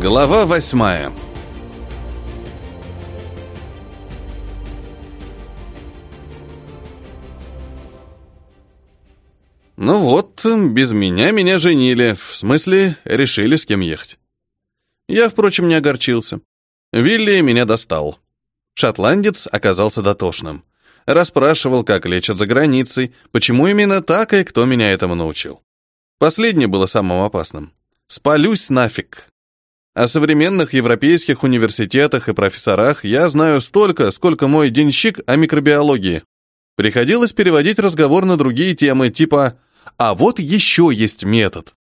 Глава восьмая Ну вот, без меня меня женили, в смысле, решили, с кем ехать. Я, впрочем, не огорчился. Вилли меня достал. Шотландец оказался дотошным. Расспрашивал, как лечат за границей, почему именно так и кто меня этому научил. Последнее было самым опасным. Спалюсь нафиг. О современных европейских университетах и профессорах я знаю столько, сколько мой денщик о микробиологии. Приходилось переводить разговор на другие темы, типа «А вот еще есть метод».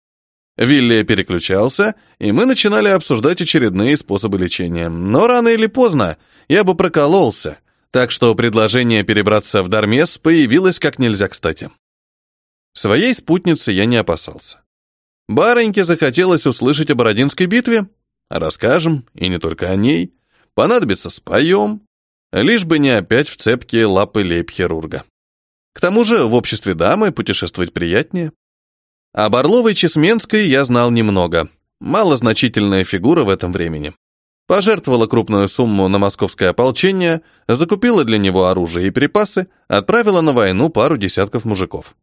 Вилли переключался, и мы начинали обсуждать очередные способы лечения. Но рано или поздно я бы прокололся, так что предложение перебраться в Дармес появилось как нельзя кстати. Своей спутницы я не опасался. Бароньке захотелось услышать о Бородинской битве, Расскажем, и не только о ней. Понадобится споем, лишь бы не опять в цепкие лапы лейб-хирурга. К тому же в обществе дамы путешествовать приятнее. Об Орловой Чесменской я знал немного. Малозначительная фигура в этом времени. Пожертвовала крупную сумму на московское ополчение, закупила для него оружие и припасы, отправила на войну пару десятков мужиков.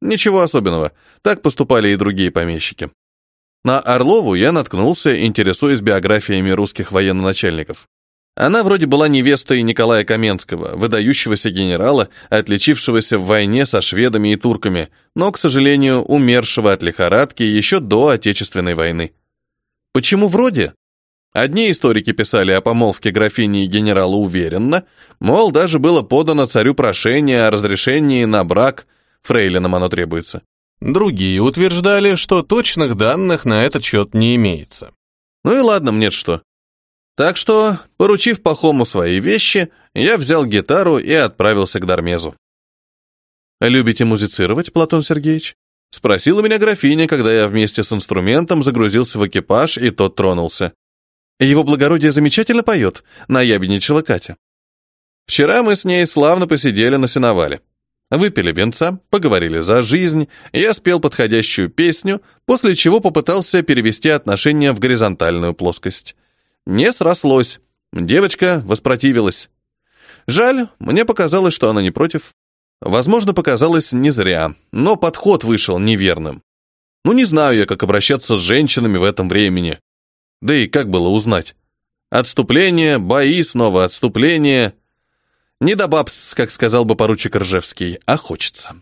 Ничего особенного, так поступали и другие помещики. На Орлову я наткнулся, интересуясь биографиями русских военно-начальников. Она вроде была невестой Николая Каменского, выдающегося генерала, отличившегося в войне со шведами и турками, но, к сожалению, умершего от лихорадки еще до Отечественной войны. Почему вроде? Одни историки писали о помолвке графини и генерала уверенно, мол, даже было подано царю прошение о разрешении на брак, фрейлинам оно требуется. Другие утверждали, что точных данных на этот счет не имеется. Ну и ладно, мне что. Так что, поручив Пахому свои вещи, я взял гитару и отправился к Дармезу. «Любите музицировать, Платон Сергеевич?» Спросила меня графиня, когда я вместе с инструментом загрузился в экипаж, и тот тронулся. «Его благородие замечательно поет», — наябедничала Катя. Вчера мы с ней славно посидели на сеновале. Выпили венца, поговорили за жизнь, я спел подходящую песню, после чего попытался перевести отношения в горизонтальную плоскость. Не срослось. Девочка воспротивилась. Жаль, мне показалось, что она не против. Возможно, показалось не зря, но подход вышел неверным. Ну, не знаю я, как обращаться с женщинами в этом времени. Да и как было узнать? Отступление, бои, снова отступление. Не до бабс, как сказал бы поручик Ржевский, а хочется.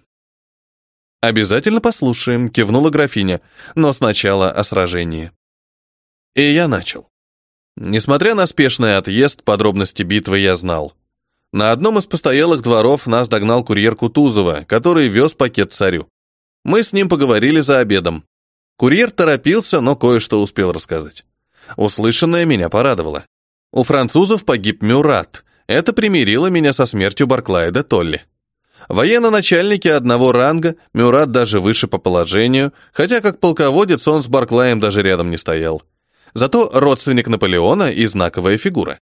«Обязательно послушаем», — кивнула графиня, но сначала о сражении. И я начал. Несмотря на спешный отъезд, подробности битвы я знал. На одном из постоялых дворов нас догнал курьер Кутузова, который вез пакет царю. Мы с ним поговорили за обедом. Курьер торопился, но кое-что успел рассказать. Услышанное меня порадовало. У французов погиб Мюрат, это примирило меня со смертью Барклайда Толли. Военно-начальники одного ранга, Мюрат даже выше по положению, хотя как полководец он с Барклаем даже рядом не стоял. Зато родственник Наполеона и знаковая фигура.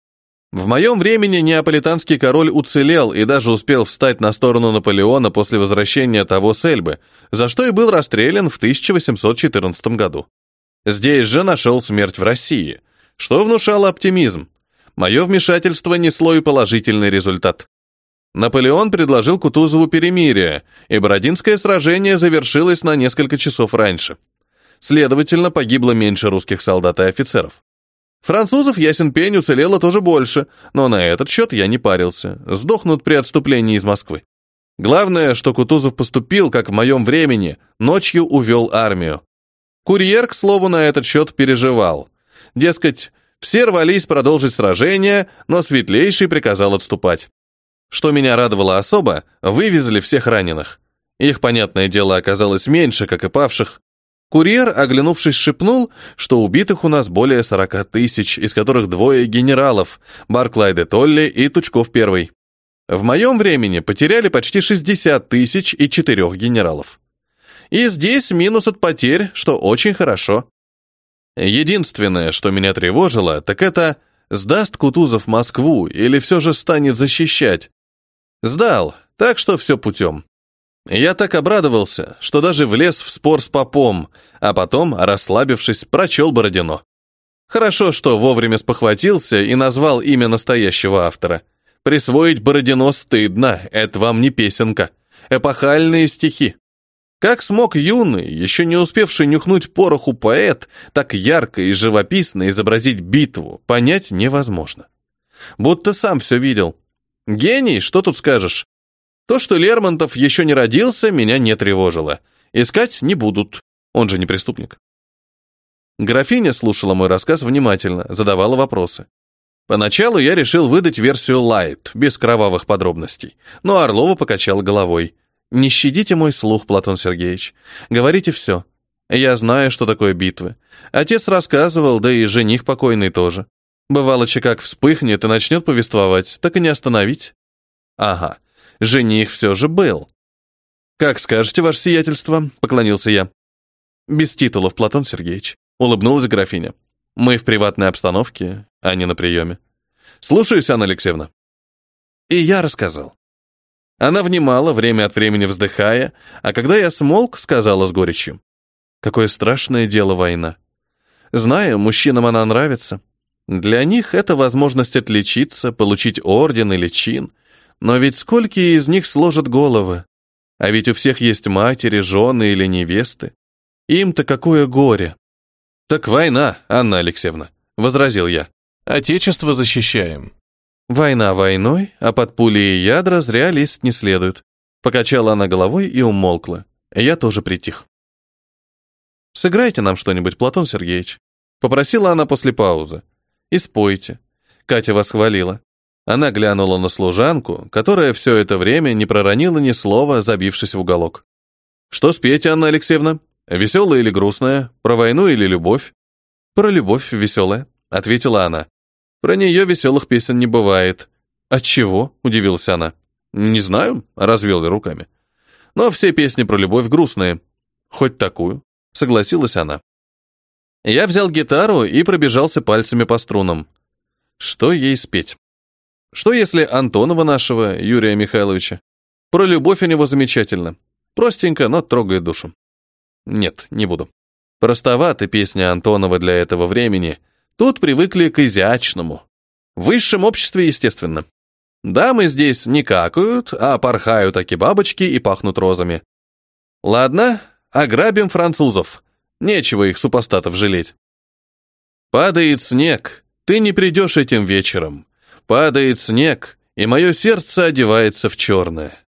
В моем времени неаполитанский король уцелел и даже успел встать на сторону Наполеона после возвращения того с Эльбы, за что и был расстрелян в 1814 году. Здесь же нашел смерть в России, что внушало оптимизм. Мое вмешательство несло и положительный результат. Наполеон предложил Кутузову перемирие, и Бородинское сражение завершилось на несколько часов раньше. Следовательно, погибло меньше русских солдат и офицеров. Французов, ясен пень, уцелело тоже больше, но на этот счет я не парился. Сдохнут при отступлении из Москвы. Главное, что Кутузов поступил, как в моем времени, ночью увел армию. Курьер, к слову, на этот счет переживал. Дескать, все рвались продолжить сражение, но Светлейший приказал отступать. Что меня радовало особо, вывезли всех раненых. Их, понятное дело, оказалось меньше, как и павших. Курьер, оглянувшись, шепнул, что убитых у нас более 40 тысяч, из которых двое генералов, Барклай де Толли и Тучков первый. В моем времени потеряли почти 60 тысяч и четырех генералов. И здесь минус от потерь, что очень хорошо. Единственное, что меня тревожило, так это, сдаст Кутузов Москву или все же станет защищать. Сдал, так что все путем. Я так обрадовался, что даже влез в спор с попом, а потом, расслабившись, прочел Бородино. Хорошо, что вовремя спохватился и назвал имя настоящего автора. Присвоить Бородино стыдно, это вам не песенка. Эпохальные стихи. Как смог юный, еще не успевший нюхнуть пороху поэт, так ярко и живописно изобразить битву, понять невозможно. Будто сам все видел. Гений, что тут скажешь? То, что Лермонтов еще не родился, меня не тревожило. Искать не будут, он же не преступник. Графиня слушала мой рассказ внимательно, задавала вопросы. Поначалу я решил выдать версию Light, без кровавых подробностей, но Орлова покачала головой. Не щадите мой слух, Платон Сергеевич. Говорите все. Я знаю, что такое битвы. Отец рассказывал, да и жених покойный тоже. Бывало, как вспыхнет и начнет повествовать, так и не остановить. Ага, жених все же был. «Как скажете, ваше сиятельство», — поклонился я. «Без титулов, Платон Сергеевич», — улыбнулась графиня. «Мы в приватной обстановке, а не на приеме. Слушаюсь, Анна Алексеевна». И я рассказал. Она внимала, время от времени вздыхая, а когда я смолк, сказала с горечью. Какое страшное дело война. Знаю, мужчинам она нравится. Для них это возможность отличиться, получить орден или чин. Но ведь сколько из них сложат головы? А ведь у всех есть матери, жены или невесты. Им-то какое горе. Так война, Анна Алексеевна, возразил я. Отечество защищаем. Война войной, а под пули и ядра зря лезть не следует. Покачала она головой и умолкла. Я тоже притих. «Сыграйте нам что-нибудь, Платон Сергеевич», — попросила она после паузы. «И спойте». Катя вас хвалила. Она глянула на служанку, которая все это время не проронила ни слова, забившись в уголок. «Что спеть, Анна Алексеевна? Веселая или грустная? Про войну или любовь?» «Про любовь веселая», — ответила она. Про нее веселых песен не бывает. От чего? удивилась она. Не знаю, развел я руками. Но все песни про любовь грустные. Хоть такую, согласилась она. Я взял гитару и пробежался пальцами по струнам. Что ей спеть? Что если Антонова нашего, Юрия Михайловича? Про любовь у него замечательно. Простенько, но трогает душу. Нет, не буду. Простовата песня Антонова для этого времени, Тут привыкли к изящному. В высшем обществе, естественно. Дамы здесь не какают, а порхают аки бабочки и пахнут розами. Ладно, ограбим французов. Нечего их супостатов жалеть. Падает снег, ты не придешь этим вечером. Падает снег, и мое сердце одевается в черное.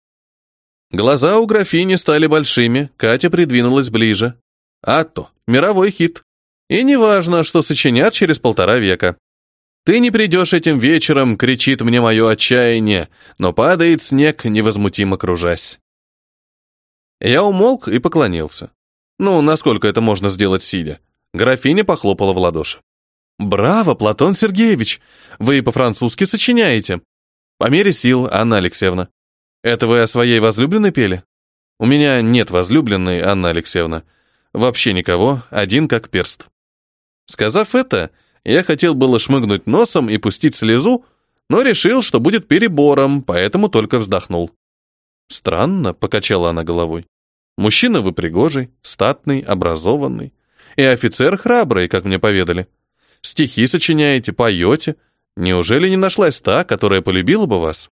Глаза у графини стали большими, Катя придвинулась ближе. А то, мировой хит. И неважно, что сочинят через полтора века. Ты не придешь этим вечером, кричит мне мое отчаяние, но падает снег, невозмутимо кружась. Я умолк и поклонился. Ну, насколько это можно сделать сидя? Графиня похлопала в ладоши. «Браво, Платон Сергеевич! Вы по-французски сочиняете!» «По мере сил, Анна Алексеевна». «Это вы о своей возлюбленной пели?» «У меня нет возлюбленной, Анна Алексеевна. Вообще никого, один как перст». Сказав это, я хотел было шмыгнуть носом и пустить слезу, но решил, что будет перебором, поэтому только вздохнул. «Странно», — покачала она головой. «Мужчина вы пригожий, статный, образованный. И офицер храбрый, как мне поведали. Стихи сочиняете, поете. Неужели не нашлась та, которая полюбила бы вас?»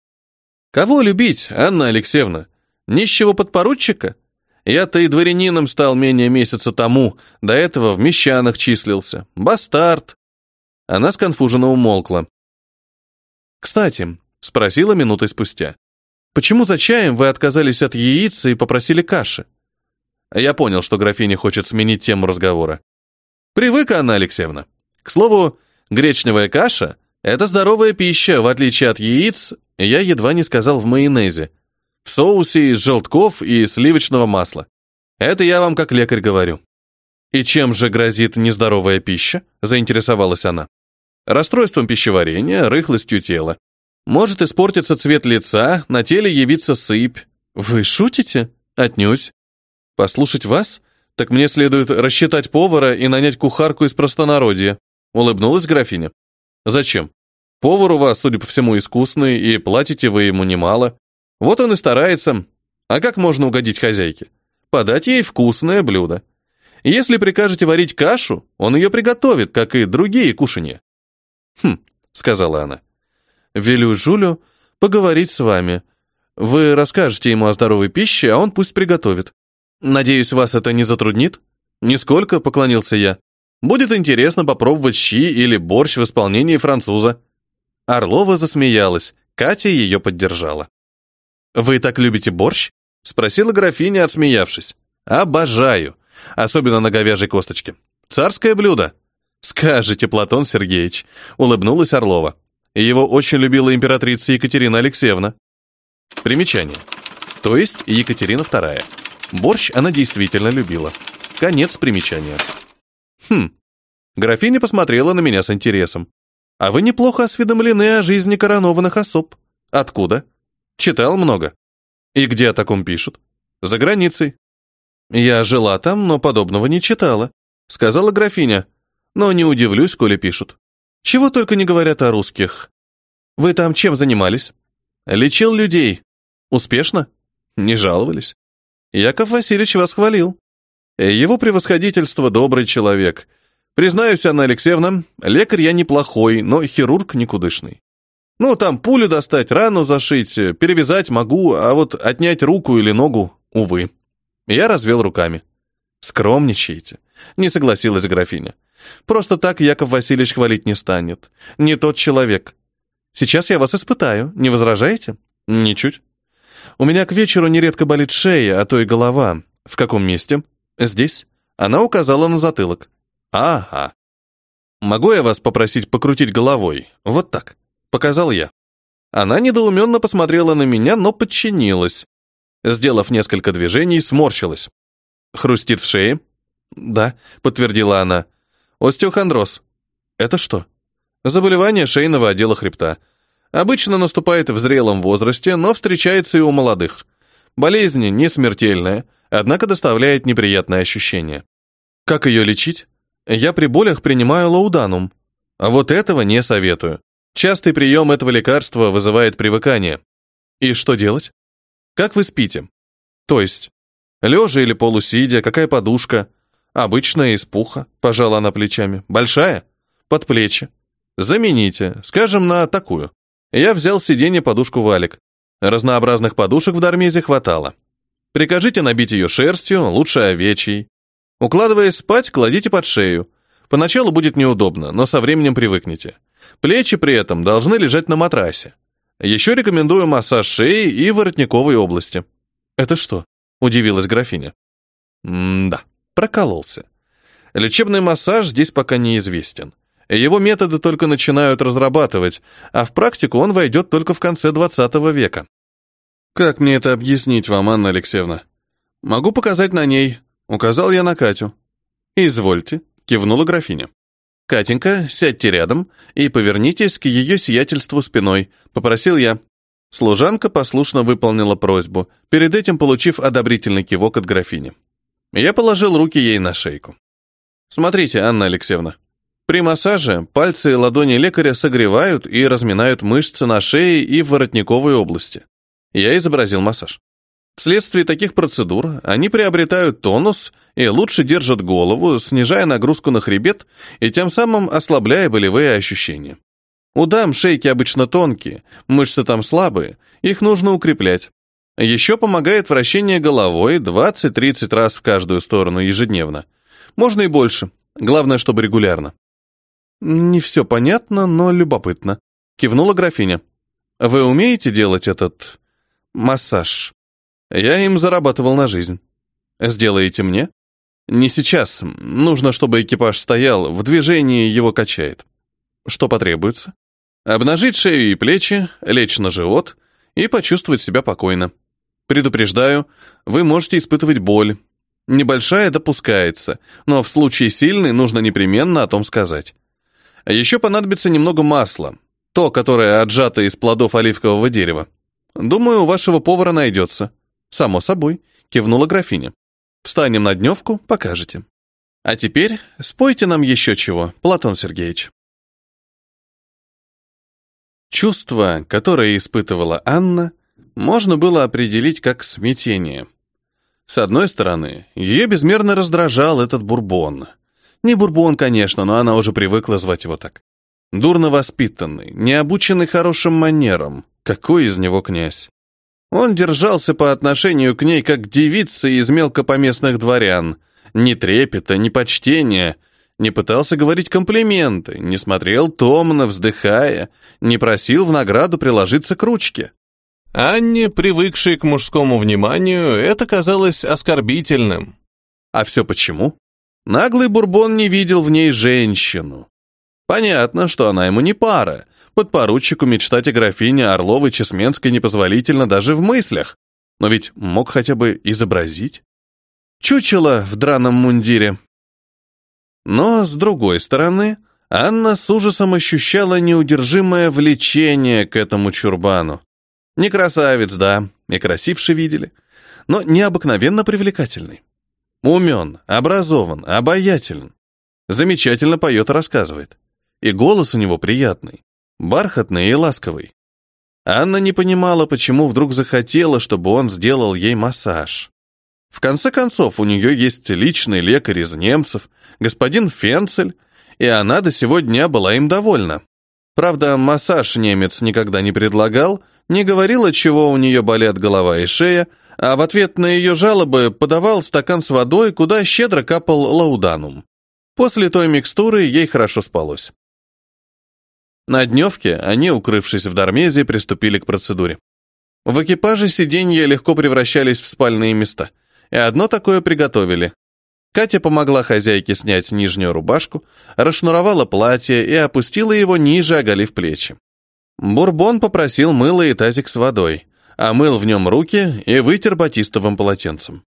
«Кого любить, Анна Алексеевна? Нищего подпоручика? Я-то и дворянином стал менее месяца тому, до этого в мещанах числился. Бастард. Она сконфуженно умолкла. «Кстати», — спросила минутой спустя, «почему за чаем вы отказались от яиц и попросили каши?» Я понял, что графиня хочет сменить тему разговора. «Привык, Анна Алексеевна. К слову, гречневая каша — это здоровая пища, в отличие от яиц, я едва не сказал в майонезе в соусе из желтков и сливочного масла. Это я вам как лекарь говорю. И чем же грозит нездоровая пища? заинтересовалась она. Расстройством пищеварения, рыхлостью тела. Может испортиться цвет лица, на теле явиться сыпь. Вы шутите? Отнюдь. Послушать вас? Так мне следует рассчитать повара и нанять кухарку из простонародья. Улыбнулась графиня. Зачем? Повар у вас, судя по всему, искусный, и платите вы ему немало. Вот он и старается. А как можно угодить хозяйке? Подать ей вкусное блюдо. Если прикажете варить кашу, он ее приготовит, как и другие кушанья. Хм, сказала она. Велю Жулю поговорить с вами. Вы расскажете ему о здоровой пище, а он пусть приготовит. Надеюсь, вас это не затруднит? Нисколько, поклонился я. Будет интересно попробовать щи или борщ в исполнении француза. Орлова засмеялась, Катя ее поддержала. «Вы так любите борщ?» — спросила графиня, отсмеявшись. «Обожаю, особенно на говяжьей косточке. Царское блюдо». «Скажете, Платон Сергеевич», — улыбнулась Орлова. Его очень любила императрица Екатерина Алексеевна. Примечание. То есть Екатерина II. Борщ она действительно любила. Конец примечания. Хм. Графиня посмотрела на меня с интересом. А вы неплохо осведомлены о жизни коронованных особ. Откуда? Читал много. И где о таком пишут? За границей. Я жила там, но подобного не читала, сказала графиня. Но не удивлюсь, коли пишут. Чего только не говорят о русских. Вы там чем занимались? Лечил людей. Успешно? Не жаловались. Яков Васильевич вас хвалил. Его превосходительство добрый человек. Признаюсь, Анна Алексеевна, лекарь я неплохой, но хирург никудышный. Ну, там пулю достать, рану зашить, перевязать могу, а вот отнять руку или ногу, увы. Я развел руками. Скромничаете, не согласилась графиня. Просто так Яков Васильевич хвалить не станет. Не тот человек. Сейчас я вас испытаю, не возражаете? Ничуть. У меня к вечеру нередко болит шея, а то и голова. В каком месте? Здесь. Она указала на затылок. Ага. Могу я вас попросить покрутить головой? Вот так. Показал я. Она недоуменно посмотрела на меня, но подчинилась. Сделав несколько движений, сморщилась. Хрустит в шее? Да, подтвердила она. Остеохондроз. Это что? Заболевание шейного отдела хребта. Обычно наступает в зрелом возрасте, но встречается и у молодых. Болезнь не смертельная, однако доставляет неприятные ощущения. Как ее лечить? Я при болях принимаю лауданум. А вот этого не советую. Частый прием этого лекарства вызывает привыкание. И что делать? Как вы спите? То есть, лежа или полусидя, какая подушка – Обычная из пуха, пожала она плечами. Большая? Под плечи. Замените, скажем, на такую. Я взял сиденье подушку валик. Разнообразных подушек в Дармезе хватало. Прикажите набить ее шерстью, лучше овечьей. Укладываясь спать, кладите под шею. Поначалу будет неудобно, но со временем привыкнете. Плечи при этом должны лежать на матрасе. Еще рекомендую массаж шеи и воротниковой области. Это что? Удивилась графиня. М-да. Прокололся. Лечебный массаж здесь пока неизвестен. Его методы только начинают разрабатывать, а в практику он войдет только в конце 20 века. Как мне это объяснить вам, Анна Алексеевна? Могу показать на ней. Указал я на Катю. Извольте, кивнула графиня. Катенька, сядьте рядом и повернитесь к ее сиятельству спиной, попросил я. Служанка послушно выполнила просьбу, перед этим получив одобрительный кивок от графини. Я положил руки ей на шейку. Смотрите, Анна Алексеевна. При массаже пальцы и ладони лекаря согревают и разминают мышцы на шее и в воротниковой области. Я изобразил массаж. Вследствие таких процедур они приобретают тонус и лучше держат голову, снижая нагрузку на хребет и тем самым ослабляя болевые ощущения. У дам шейки обычно тонкие, мышцы там слабые, их нужно укреплять. Еще помогает вращение головой 20-30 раз в каждую сторону ежедневно. Можно и больше. Главное, чтобы регулярно. Не все понятно, но любопытно. Кивнула графиня. Вы умеете делать этот массаж? Я им зарабатывал на жизнь. Сделаете мне? Не сейчас. Нужно, чтобы экипаж стоял, в движении его качает. Что потребуется? Обнажить шею и плечи, лечь на живот и почувствовать себя покойно. Предупреждаю, вы можете испытывать боль. Небольшая допускается, но в случае сильной нужно непременно о том сказать. Еще понадобится немного масла, то, которое отжато из плодов оливкового дерева. Думаю, у вашего повара найдется. Само собой, кивнула графиня. Встанем на дневку, покажете. А теперь спойте нам еще чего, Платон Сергеевич. Чувство, которое испытывала Анна, можно было определить как смятение. С одной стороны, ее безмерно раздражал этот бурбон. Не бурбон, конечно, но она уже привыкла звать его так. Дурно воспитанный, не обученный хорошим манерам. Какой из него князь? Он держался по отношению к ней как девица из мелкопоместных дворян. Ни трепета, ни почтения. Не пытался говорить комплименты, не смотрел томно, вздыхая, не просил в награду приложиться к ручке. Анне, привыкшей к мужскому вниманию, это казалось оскорбительным. А все почему? Наглый Бурбон не видел в ней женщину. Понятно, что она ему не пара. Подпоручику мечтать о графине Орловой-Чесменской непозволительно даже в мыслях. Но ведь мог хотя бы изобразить. Чучело в драном мундире. Но, с другой стороны, Анна с ужасом ощущала неудержимое влечение к этому чурбану. Не красавец, да, и красивше видели, но необыкновенно привлекательный. Умен, образован, обаятелен. Замечательно поет и рассказывает. И голос у него приятный, бархатный и ласковый. Анна не понимала, почему вдруг захотела, чтобы он сделал ей массаж. В конце концов, у нее есть личный лекарь из немцев, господин Фенцель, и она до сего дня была им довольна. Правда, массаж немец никогда не предлагал, не говорил, от чего у нее болят голова и шея, а в ответ на ее жалобы подавал стакан с водой, куда щедро капал лауданум. После той микстуры ей хорошо спалось. На дневке они, укрывшись в Дармезе, приступили к процедуре. В экипаже сиденья легко превращались в спальные места, и одно такое приготовили. Катя помогла хозяйке снять нижнюю рубашку, расшнуровала платье и опустила его ниже, оголив плечи. Бурбон попросил мыло и тазик с водой омыл в нем руки и вытер батистовым полотенцем.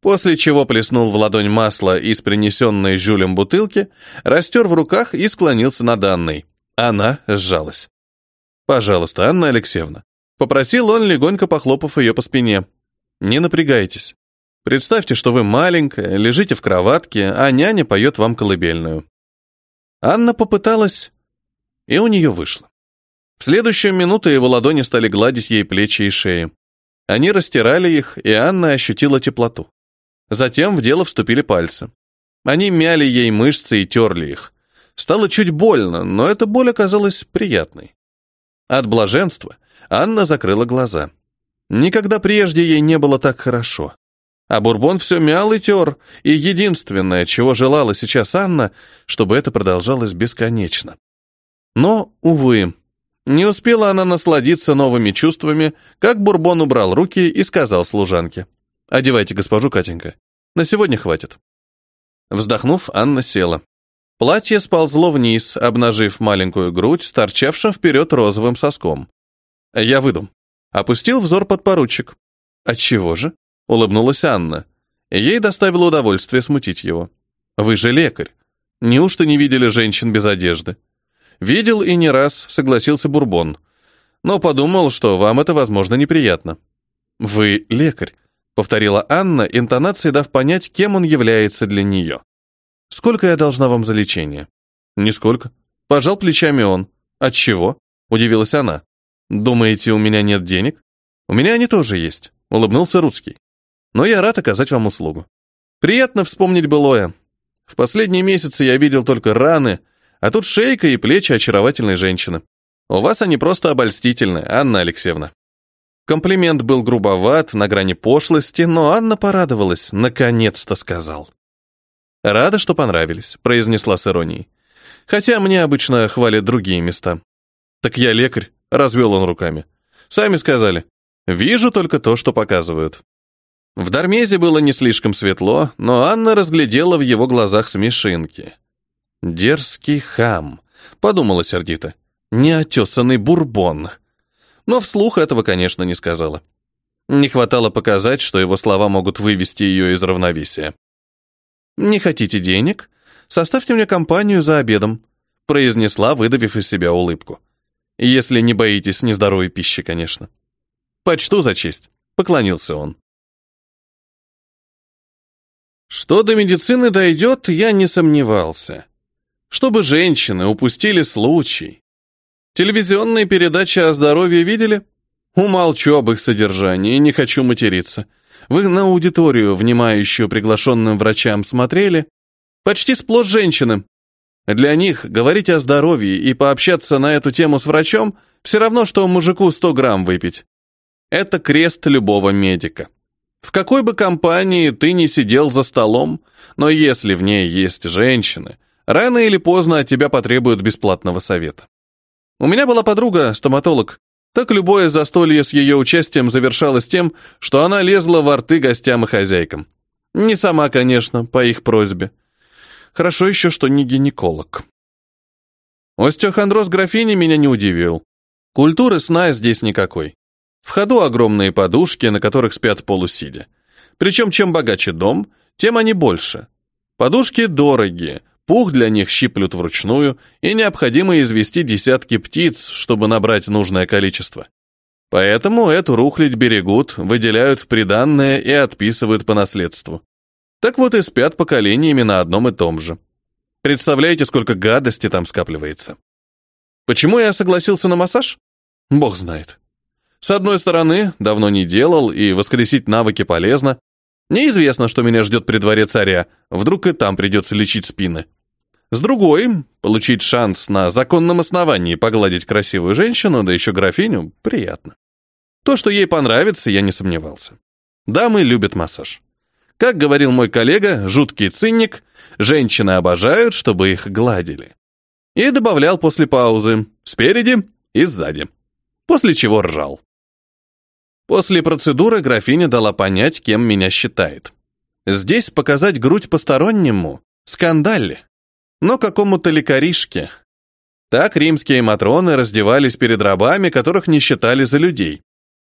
После чего плеснул в ладонь масло из принесенной Жюлем бутылки, растер в руках и склонился над Анной. Она сжалась. «Пожалуйста, Анна Алексеевна», — попросил он, легонько похлопав ее по спине. «Не напрягайтесь. Представьте, что вы маленькая, лежите в кроватке, а няня поет вам колыбельную». Анна попыталась, и у нее вышло. В следующую минуту его ладони стали гладить ей плечи и шеи. Они растирали их, и Анна ощутила теплоту. Затем в дело вступили пальцы. Они мяли ей мышцы и терли их. Стало чуть больно, но эта боль оказалась приятной. От блаженства Анна закрыла глаза. Никогда прежде ей не было так хорошо. А Бурбон все мял и тер, и единственное, чего желала сейчас Анна, чтобы это продолжалось бесконечно. Но, увы, не успела она насладиться новыми чувствами, как Бурбон убрал руки и сказал служанке. «Одевайте госпожу Катенька. На сегодня хватит». Вздохнув, Анна села. Платье сползло вниз, обнажив маленькую грудь с торчавшим вперед розовым соском. «Я выйду». Опустил взор подпоручик. «Отчего же?» — улыбнулась Анна. Ей доставило удовольствие смутить его. «Вы же лекарь. Неужто не видели женщин без одежды?» Видел и не раз, согласился Бурбон. Но подумал, что вам это, возможно, неприятно. Вы лекарь, повторила Анна, интонацией дав понять, кем он является для нее. Сколько я должна вам за лечение? Нисколько. Пожал плечами он. От чего? Удивилась она. Думаете, у меня нет денег? У меня они тоже есть, улыбнулся Рудский. Но я рад оказать вам услугу. Приятно вспомнить былое. В последние месяцы я видел только раны, а тут шейка и плечи очаровательной женщины. У вас они просто обольстительны, Анна Алексеевна. Комплимент был грубоват, на грани пошлости, но Анна порадовалась, наконец-то сказал. «Рада, что понравились», — произнесла с иронией. «Хотя мне обычно хвалят другие места». «Так я лекарь», — развел он руками. «Сами сказали. Вижу только то, что показывают». В Дармезе было не слишком светло, но Анна разглядела в его глазах смешинки. «Дерзкий хам», — подумала сердито. «Неотесанный бурбон». Но вслух этого, конечно, не сказала. Не хватало показать, что его слова могут вывести ее из равновесия. «Не хотите денег? Составьте мне компанию за обедом», — произнесла, выдавив из себя улыбку. «Если не боитесь нездоровой пищи, конечно». «Почту за честь», — поклонился он. Что до медицины дойдет, я не сомневался чтобы женщины упустили случай. Телевизионные передачи о здоровье видели? Умолчу об их содержании, не хочу материться. Вы на аудиторию, внимающую приглашенным врачам, смотрели? Почти сплошь женщины. Для них говорить о здоровье и пообщаться на эту тему с врачом все равно, что мужику 100 грамм выпить. Это крест любого медика. В какой бы компании ты ни сидел за столом, но если в ней есть женщины, рано или поздно от тебя потребуют бесплатного совета. У меня была подруга, стоматолог. Так любое застолье с ее участием завершалось тем, что она лезла во рты гостям и хозяйкам. Не сама, конечно, по их просьбе. Хорошо еще, что не гинеколог. Остеохондроз графини меня не удивил. Культуры сна здесь никакой. В ходу огромные подушки, на которых спят полусидя. Причем чем богаче дом, тем они больше. Подушки дорогие, пух для них щиплют вручную, и необходимо извести десятки птиц, чтобы набрать нужное количество. Поэтому эту рухлядь берегут, выделяют в приданное и отписывают по наследству. Так вот и спят поколениями на одном и том же. Представляете, сколько гадости там скапливается. Почему я согласился на массаж? Бог знает. С одной стороны, давно не делал, и воскресить навыки полезно. Неизвестно, что меня ждет при дворе царя, вдруг и там придется лечить спины. С другой, получить шанс на законном основании погладить красивую женщину, да еще графиню, приятно. То, что ей понравится, я не сомневался. Дамы любят массаж. Как говорил мой коллега, жуткий цинник, женщины обожают, чтобы их гладили. И добавлял после паузы, спереди и сзади. После чего ржал. После процедуры графиня дала понять, кем меня считает. Здесь показать грудь постороннему — скандале. Но какому-то лекаришке. Так римские матроны раздевались перед рабами, которых не считали за людей.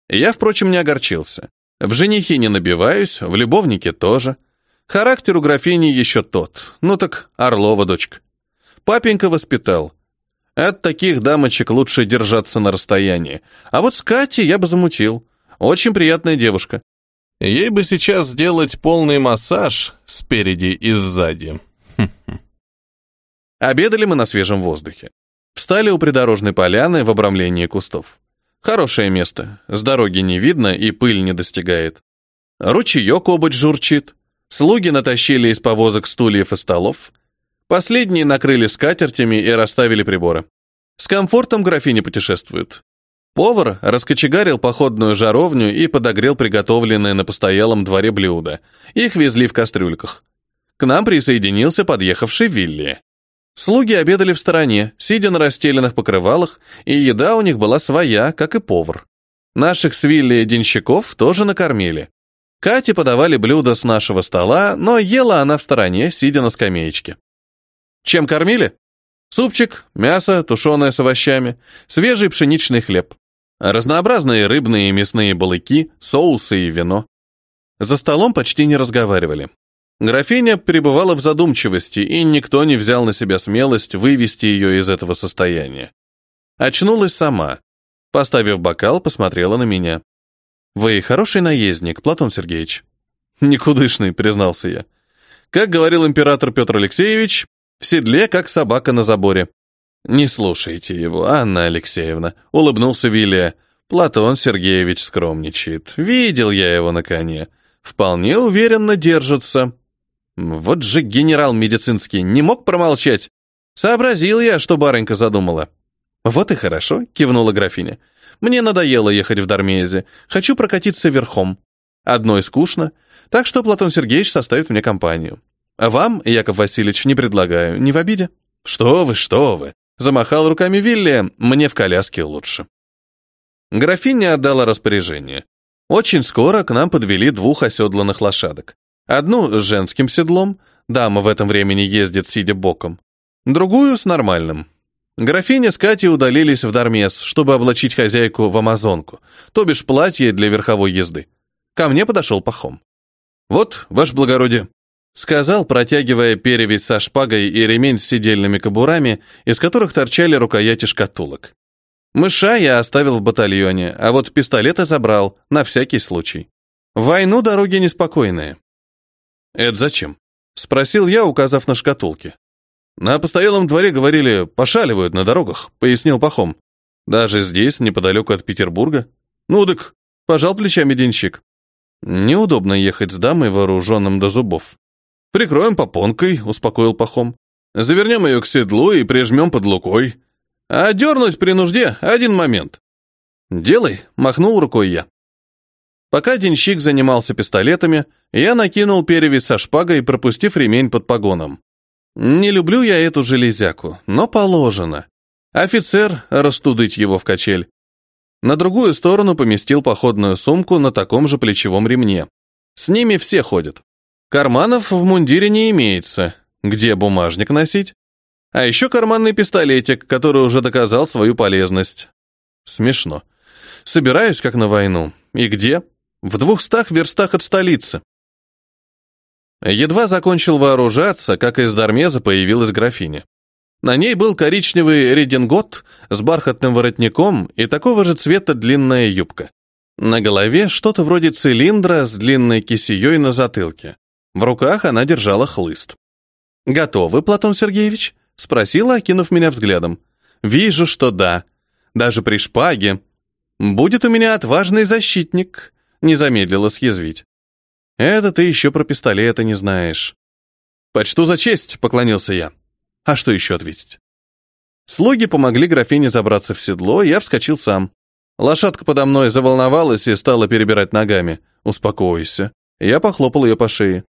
Я, впрочем, не огорчился. В женихи не набиваюсь, в любовнике тоже. Характер у графини еще тот. Ну так Орлова дочка. Папенька воспитал. От таких дамочек лучше держаться на расстоянии. А вот с Катей я бы замутил. Очень приятная девушка. Ей бы сейчас сделать полный массаж спереди и сзади. Обедали мы на свежем воздухе. Встали у придорожной поляны в обрамлении кустов. Хорошее место, с дороги не видно и пыль не достигает. Ручеек обуть журчит. Слуги натащили из повозок стульев и столов. Последние накрыли скатертями и расставили приборы. С комфортом графини путешествуют. Повар раскочегарил походную жаровню и подогрел приготовленные на постоялом дворе блюда. Их везли в кастрюльках. К нам присоединился подъехавший Вилли. Слуги обедали в стороне, сидя на расстеленных покрывалах, и еда у них была своя, как и повар. Наших с Вилли денщиков тоже накормили. Кате подавали блюда с нашего стола, но ела она в стороне, сидя на скамеечке. Чем кормили? Супчик, мясо, тушеное с овощами, свежий пшеничный хлеб. Разнообразные рыбные и мясные балыки, соусы и вино. За столом почти не разговаривали. Графиня пребывала в задумчивости, и никто не взял на себя смелость вывести ее из этого состояния. Очнулась сама. Поставив бокал, посмотрела на меня. «Вы хороший наездник, Платон Сергеевич?» «Никудышный», — признался я. Как говорил император Петр Алексеевич, в седле, как собака на заборе. «Не слушайте его, Анна Алексеевна», — улыбнулся Вилия. «Платон Сергеевич скромничает. Видел я его на коне. Вполне уверенно держится. Вот же генерал медицинский не мог промолчать. Сообразил я, что барынька задумала. Вот и хорошо, кивнула графиня. Мне надоело ехать в Дармезе. Хочу прокатиться верхом. Одной скучно, так что Платон Сергеевич составит мне компанию. А вам, Яков Васильевич, не предлагаю, не в обиде. Что вы, что вы? Замахал руками Вилли, мне в коляске лучше. Графиня отдала распоряжение. Очень скоро к нам подвели двух оседланных лошадок. Одну с женским седлом, дама в этом времени ездит, сидя боком. Другую с нормальным. Графиня с Катей удалились в Дармес, чтобы облачить хозяйку в амазонку, то бишь платье для верховой езды. Ко мне подошел Пахом. «Вот, ваше благородие», — сказал, протягивая перевязь со шпагой и ремень с сидельными кобурами, из которых торчали рукояти шкатулок. Мыша я оставил в батальоне, а вот пистолеты забрал, на всякий случай. В войну дороги неспокойные. «Это зачем?» — спросил я, указав на шкатулки. «На постоялом дворе, говорили, пошаливают на дорогах», — пояснил Пахом. «Даже здесь, неподалеку от Петербурга?» «Ну так», — пожал плечами денщик. Неудобно ехать с дамой, вооруженным до зубов. «Прикроем попонкой», — успокоил Пахом. «Завернем ее к седлу и прижмем под лукой. А дернуть при нужде — один момент». «Делай», — махнул рукой я. Пока денщик занимался пистолетами, я накинул перевязь со шпагой, пропустив ремень под погоном. Не люблю я эту железяку, но положено. Офицер, растудыть его в качель. На другую сторону поместил походную сумку на таком же плечевом ремне. С ними все ходят. Карманов в мундире не имеется. Где бумажник носить? А еще карманный пистолетик, который уже доказал свою полезность. Смешно. Собираюсь как на войну. И где? В двухстах верстах от столицы. Едва закончил вооружаться, как из Дармеза появилась графиня. На ней был коричневый редингот с бархатным воротником и такого же цвета длинная юбка. На голове что-то вроде цилиндра с длинной кисеей на затылке. В руках она держала хлыст. «Готовы, Платон Сергеевич?» — спросила, окинув меня взглядом. «Вижу, что да. Даже при шпаге. Будет у меня отважный защитник», — не замедлила съязвить. Это ты еще про пистолеты не знаешь. Почту за честь, поклонился я. А что еще ответить? Слуги помогли графине забраться в седло, я вскочил сам. Лошадка подо мной заволновалась и стала перебирать ногами. Успокойся. Я похлопал ее по шее.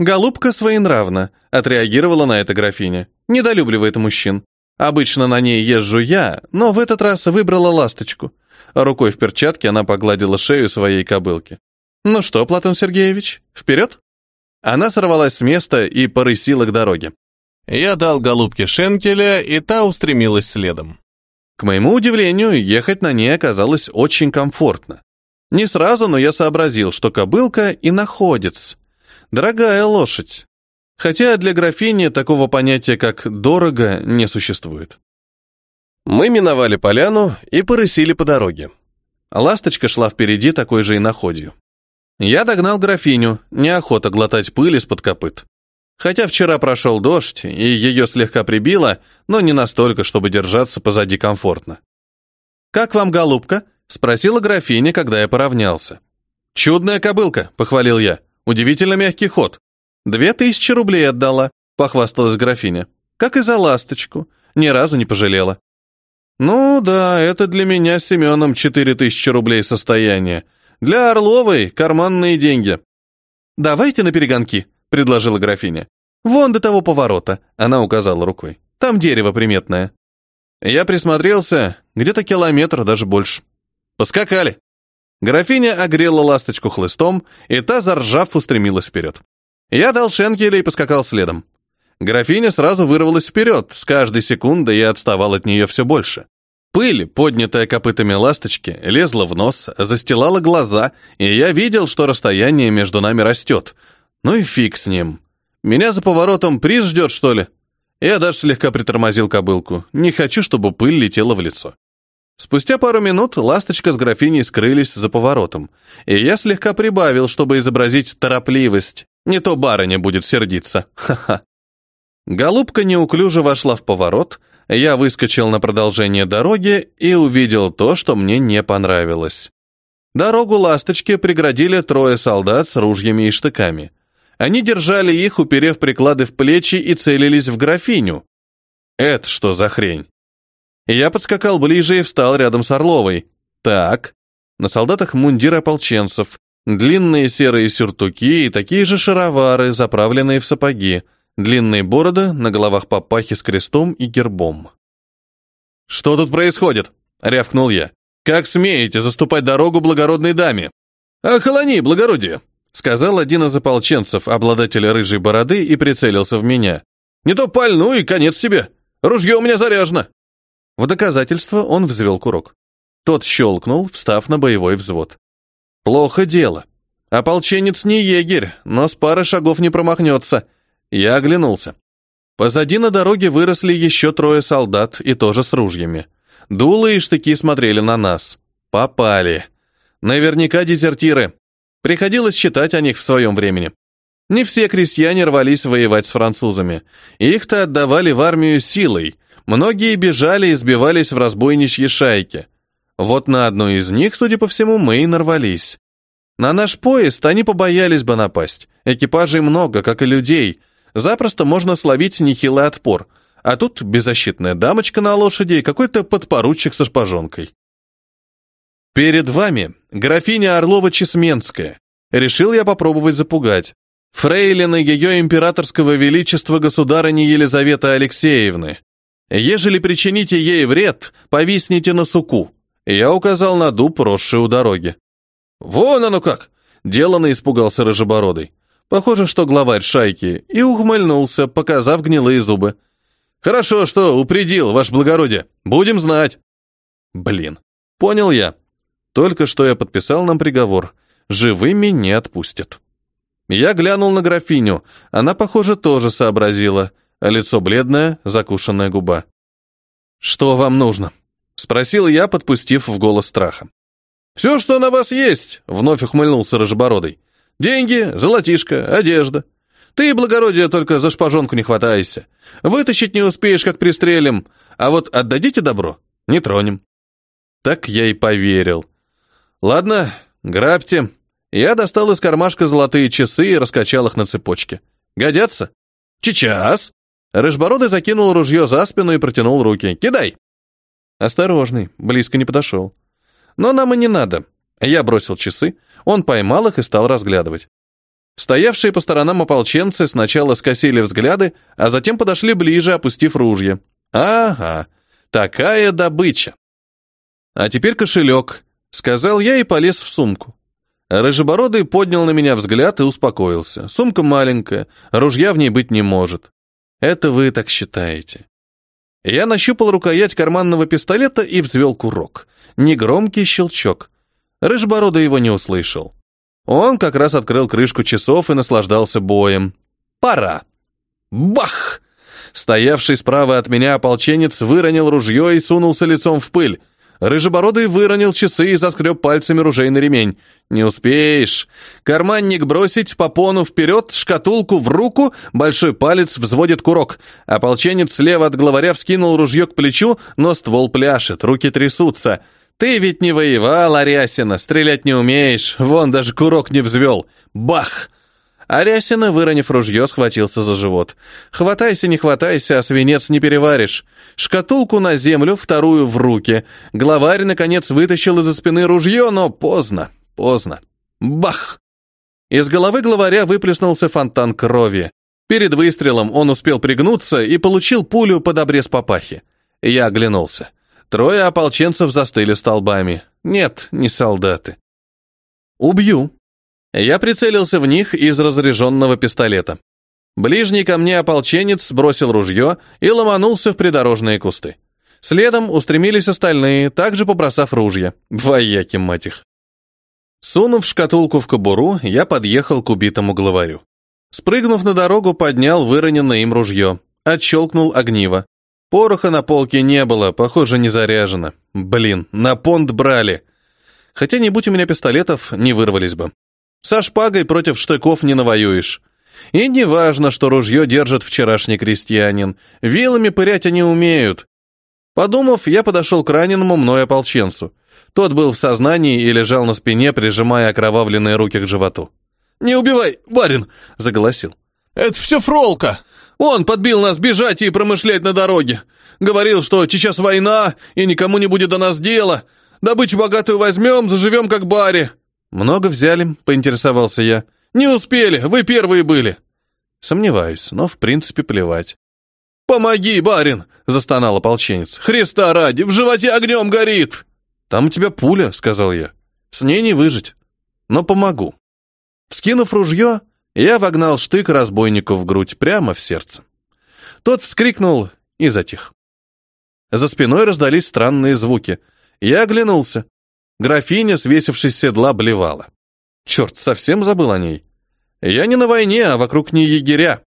Голубка своенравна, отреагировала на это графиня. Недолюбливает мужчин. Обычно на ней езжу я, но в этот раз выбрала ласточку. Рукой в перчатке она погладила шею своей кобылки. «Ну что, Платон Сергеевич, вперед?» Она сорвалась с места и порысила к дороге. Я дал голубке шенкеля, и та устремилась следом. К моему удивлению, ехать на ней оказалось очень комфортно. Не сразу, но я сообразил, что кобылка и находится. Дорогая лошадь. Хотя для графини такого понятия, как «дорого», не существует. Мы миновали поляну и порысили по дороге. Ласточка шла впереди такой же и иноходью. Я догнал графиню, неохота глотать пыль из-под копыт. Хотя вчера прошел дождь, и ее слегка прибило, но не настолько, чтобы держаться позади комфортно. «Как вам, голубка?» — спросила графиня, когда я поравнялся. «Чудная кобылка», — похвалил я. «Удивительно мягкий ход. Две тысячи рублей отдала», — похвасталась графиня. «Как и за ласточку. Ни разу не пожалела». «Ну да, это для меня с Семеном четыре тысячи рублей состояние. Для Орловой карманные деньги. Давайте на перегонки, предложила графиня. Вон до того поворота, она указала рукой. Там дерево приметное. Я присмотрелся, где-то километр, даже больше. Поскакали. Графиня огрела ласточку хлыстом, и та, заржав, устремилась вперед. Я дал шенкеля и поскакал следом. Графиня сразу вырвалась вперед, с каждой секундой я отставал от нее все больше. Пыль, поднятая копытами ласточки, лезла в нос, застилала глаза, и я видел, что расстояние между нами растет. Ну и фиг с ним. Меня за поворотом приз ждет, что ли? Я даже слегка притормозил кобылку. Не хочу, чтобы пыль летела в лицо. Спустя пару минут ласточка с графиней скрылись за поворотом, и я слегка прибавил, чтобы изобразить торопливость. Не то барыня будет сердиться. Ха-ха. Голубка неуклюже вошла в поворот, я выскочил на продолжение дороги и увидел то, что мне не понравилось. Дорогу ласточки преградили трое солдат с ружьями и штыками. Они держали их, уперев приклады в плечи и целились в графиню. Это что за хрень? Я подскакал ближе и встал рядом с Орловой. Так, на солдатах мундир ополченцев, длинные серые сюртуки и такие же шаровары, заправленные в сапоги. Длинные бороды, на головах папахи с крестом и гербом. «Что тут происходит?» — рявкнул я. «Как смеете заступать дорогу благородной даме?» «Охолони, благородие!» — сказал один из ополченцев, обладатель рыжей бороды, и прицелился в меня. «Не то пальну, и конец тебе! Ружье у меня заряжено!» В доказательство он взвел курок. Тот щелкнул, встав на боевой взвод. «Плохо дело. Ополченец не егерь, но с пары шагов не промахнется. Я оглянулся. Позади на дороге выросли еще трое солдат, и тоже с ружьями. Дулы и штыки смотрели на нас. Попали. Наверняка дезертиры. Приходилось читать о них в своем времени. Не все крестьяне рвались воевать с французами. Их-то отдавали в армию силой. Многие бежали и сбивались в разбойничьи шайки. Вот на одну из них, судя по всему, мы и нарвались. На наш поезд они побоялись бы напасть. Экипажей много, как и людей. Запросто можно словить нехилый отпор. А тут беззащитная дамочка на лошади и какой-то подпоручик со шпажонкой. Перед вами графиня Орлова-Чесменская. Решил я попробовать запугать. Фрейлина ее императорского величества государыни Елизаветы Алексеевны. Ежели причините ей вред, повисните на суку. Я указал на дуб, росший у дороги. Вон оно как! Делано испугался рыжебородый. Похоже, что главарь шайки, и ухмыльнулся, показав гнилые зубы. «Хорошо, что упредил, ваше благородие. Будем знать». «Блин, понял я. Только что я подписал нам приговор. Живыми не отпустят». Я глянул на графиню. Она, похоже, тоже сообразила. Лицо бледное, закушенная губа. «Что вам нужно?» — спросил я, подпустив в голос страха. «Все, что на вас есть», — вновь ухмыльнулся Рожебородый. «Деньги, золотишко, одежда. Ты, благородие, только за шпажонку не хватайся. Вытащить не успеешь, как пристрелим, а вот отдадите добро, не тронем». Так я и поверил. «Ладно, грабьте». Я достал из кармашка золотые часы и раскачал их на цепочке. «Годятся?» «Сейчас!» Рыжбородый закинул ружье за спину и протянул руки. «Кидай!» Осторожный, близко не подошел. Но нам и не надо. Я бросил часы, он поймал их и стал разглядывать. Стоявшие по сторонам ополченцы сначала скосили взгляды, а затем подошли ближе, опустив ружья. Ага, такая добыча. А теперь кошелек, сказал я и полез в сумку. Рыжебородый поднял на меня взгляд и успокоился. Сумка маленькая, ружья в ней быть не может. Это вы так считаете. Я нащупал рукоять карманного пистолета и взвел курок. Негромкий щелчок. Рыжбородый его не услышал. Он как раз открыл крышку часов и наслаждался боем. Пора. Бах! Стоявший справа от меня ополченец выронил ружье и сунулся лицом в пыль. Рыжебородый выронил часы и заскреб пальцами ружейный ремень. «Не успеешь!» Карманник бросить, попону вперед, шкатулку в руку, большой палец взводит курок. Ополченец слева от главаря вскинул ружье к плечу, но ствол пляшет, руки трясутся. «Ты ведь не воевал, Арясина, стрелять не умеешь, вон даже курок не взвел. Бах!» Арясина, выронив ружье, схватился за живот. «Хватайся, не хватайся, а свинец не переваришь». Шкатулку на землю, вторую в руки. Главарь, наконец, вытащил из-за спины ружье, но поздно, поздно. Бах! Из головы главаря выплеснулся фонтан крови. Перед выстрелом он успел пригнуться и получил пулю под обрез папахи. Я оглянулся. Трое ополченцев застыли столбами. Нет, не солдаты. «Убью», я прицелился в них из разряженного пистолета. Ближний ко мне ополченец бросил ружье и ломанулся в придорожные кусты. Следом устремились остальные, также побросав ружья. Вояки, мать их. Сунув шкатулку в кобуру, я подъехал к убитому главарю. Спрыгнув на дорогу, поднял выроненное им ружье. Отщелкнул огниво. Пороха на полке не было, похоже, не заряжено. Блин, на понт брали. Хотя не будь у меня пистолетов, не вырвались бы. Со шпагой против штыков не навоюешь. И не важно, что ружье держит вчерашний крестьянин. Вилами пырять они умеют. Подумав, я подошел к раненому мной ополченцу. Тот был в сознании и лежал на спине, прижимая окровавленные руки к животу. «Не убивай, барин!» — заголосил. «Это все фролка!» «Он подбил нас бежать и промышлять на дороге. Говорил, что сейчас война, и никому не будет до нас дела. Добычу богатую возьмем, заживем как баре. «Много взяли?» — поинтересовался я. «Не успели, вы первые были». Сомневаюсь, но в принципе плевать. «Помоги, барин!» — застонал ополченец. «Христа ради, в животе огнем горит!» «Там у тебя пуля», — сказал я. «С ней не выжить. Но помогу». Вскинув ружье, я вогнал штык разбойнику в грудь прямо в сердце. Тот вскрикнул и затих. За спиной раздались странные звуки. Я оглянулся. Графиня, свесившись с седла, блевала. Черт, совсем забыл о ней. Я не на войне, а вокруг не егеря.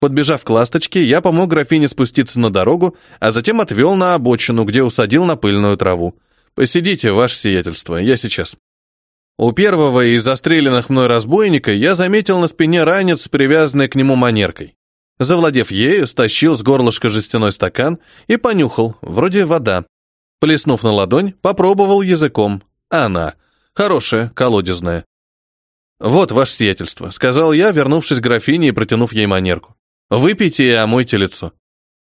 Подбежав к ласточке, я помог графине спуститься на дорогу, а затем отвел на обочину, где усадил на пыльную траву. «Посидите, ваше сиятельство, я сейчас». У первого из застреленных мной разбойника я заметил на спине ранец, привязанный к нему манеркой. Завладев ею, стащил с горлышка жестяной стакан и понюхал, вроде вода. Плеснув на ладонь, попробовал языком. Она. Хорошая, колодезная. «Вот ваше сиятельство», — сказал я, вернувшись к графине и протянув ей манерку. «Выпейте и омойте лицо».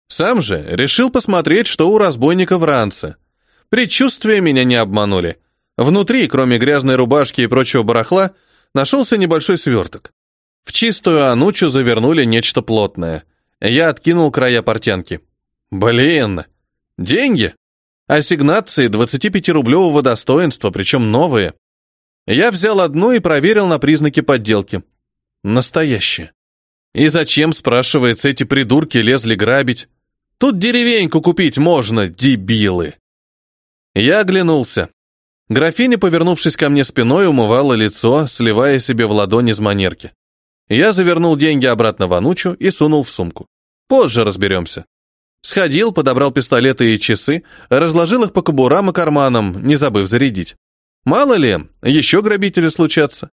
Сам же решил посмотреть, что у разбойника в ранце. Предчувствия меня не обманули. Внутри, кроме грязной рубашки и прочего барахла, нашелся небольшой сверток. В чистую анучу завернули нечто плотное. Я откинул края портянки. Блин, деньги? Ассигнации 25-рублевого достоинства, причем новые. Я взял одну и проверил на признаки подделки. Настоящие. И зачем, спрашивается, эти придурки лезли грабить? Тут деревеньку купить можно, дебилы. Я оглянулся. Графиня, повернувшись ко мне спиной, умывала лицо, сливая себе в ладони из манерки. Я завернул деньги обратно в анучу и сунул в сумку. Позже разберемся. Сходил, подобрал пистолеты и часы, разложил их по кобурам и карманам, не забыв зарядить. Мало ли, еще грабители случатся.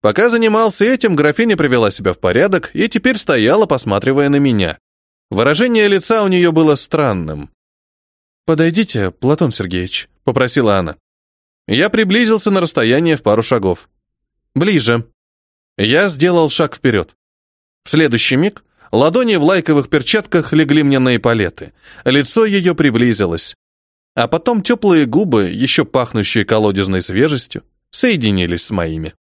Пока занимался этим, графиня привела себя в порядок и теперь стояла, посматривая на меня. Выражение лица у нее было странным. «Подойдите, Платон Сергеевич», — попросила она. Я приблизился на расстояние в пару шагов. «Ближе». Я сделал шаг вперед. В следующий миг ладони в лайковых перчатках легли мне на эполеты. Лицо ее приблизилось. А потом теплые губы, еще пахнущие колодезной свежестью, соединились с моими.